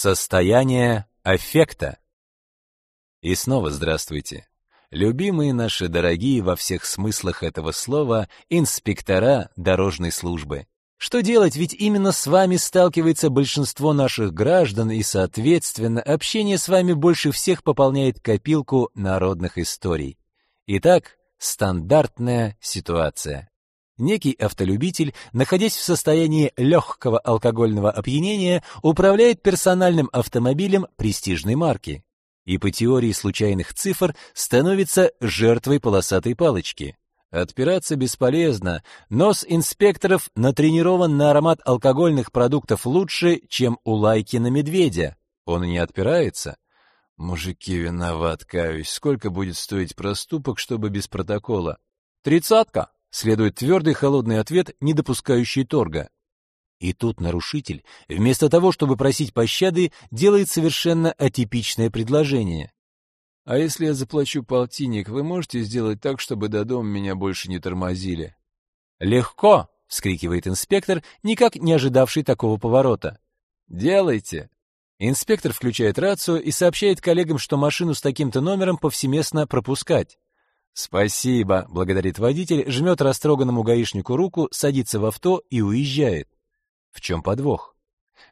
Состояние аффекта. И снова здравствуйте. Любимые наши дорогие во всех смыслах этого слова инспектора дорожной службы. Что делать, ведь именно с вами сталкивается большинство наших граждан, и, соответственно, общение с вами больше всех пополняет копилку народных историй. Итак, стандартная ситуация. Некий автолюбитель, находясь в состоянии легкого алкогольного опьянения, управляет персональным автомобилем престижной марки и по теории случайных цифр становится жертвой полосатой палочки. Отпираться бесполезно. Нос инспекторов натренирован на аромат алкогольных продуктов лучше, чем у лайки на медведя. Он не отпирается. Мужики, виноват, каюсь. Сколько будет стоить проступок, чтобы без протокола? Тридцатка. Следует твердый холодный ответ, не допускающий торга. И тут нарушитель, вместо того, чтобы просить пощады, делает совершенно атипичное предложение. А если я заплачу полтинник, вы можете сделать так, чтобы до дома меня больше не тормозили? Легко, вскрикивает инспектор, никак не ожидавший такого поворота. Делайте. Инспектор включает рацию и сообщает коллегам, что машину с таким-то номером повсеместно пропускать. «Спасибо», — благодарит водитель, жмет растроганному гаишнику руку, садится в авто и уезжает. В чем подвох?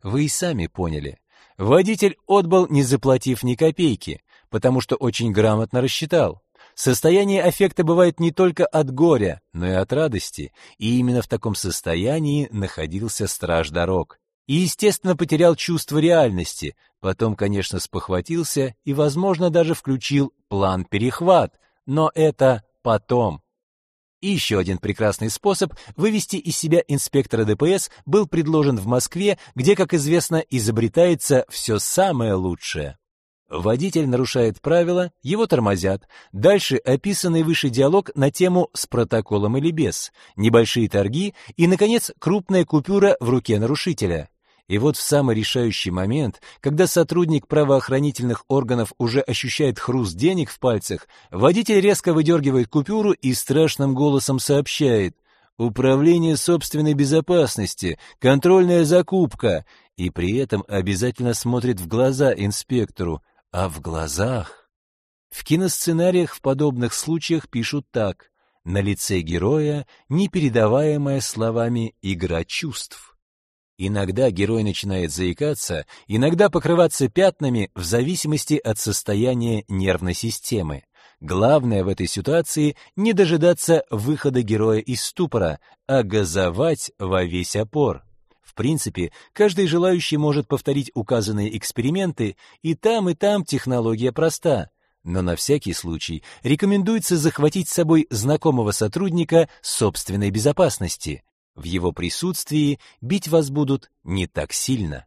Вы и сами поняли. Водитель отбыл, не заплатив ни копейки, потому что очень грамотно рассчитал. Состояние аффекта бывает не только от горя, но и от радости, и именно в таком состоянии находился страж дорог. И, естественно, потерял чувство реальности, потом, конечно, спохватился и, возможно, даже включил план перехват, но это потом. И еще один прекрасный способ вывести из себя инспектора ДПС был предложен в Москве, где, как известно, изобретается все самое лучшее. Водитель нарушает правила, его тормозят. Дальше описанный выше диалог на тему «с протоколом или без», небольшие торги и, наконец, крупная купюра в руке нарушителя. И вот в самый решающий момент, когда сотрудник правоохранительных органов уже ощущает хруст денег в пальцах, водитель резко выдергивает купюру и страшным голосом сообщает «Управление собственной безопасности, контрольная закупка», и при этом обязательно смотрит в глаза инспектору, а в глазах... В киносценариях в подобных случаях пишут так. «На лице героя непередаваемая словами игра чувств». Иногда герой начинает заикаться, иногда покрываться пятнами в зависимости от состояния нервной системы. Главное в этой ситуации не дожидаться выхода героя из ступора, а газовать во весь опор. В принципе, каждый желающий может повторить указанные эксперименты, и там, и там технология проста. Но на всякий случай рекомендуется захватить с собой знакомого сотрудника собственной безопасности. В его присутствии бить вас будут не так сильно.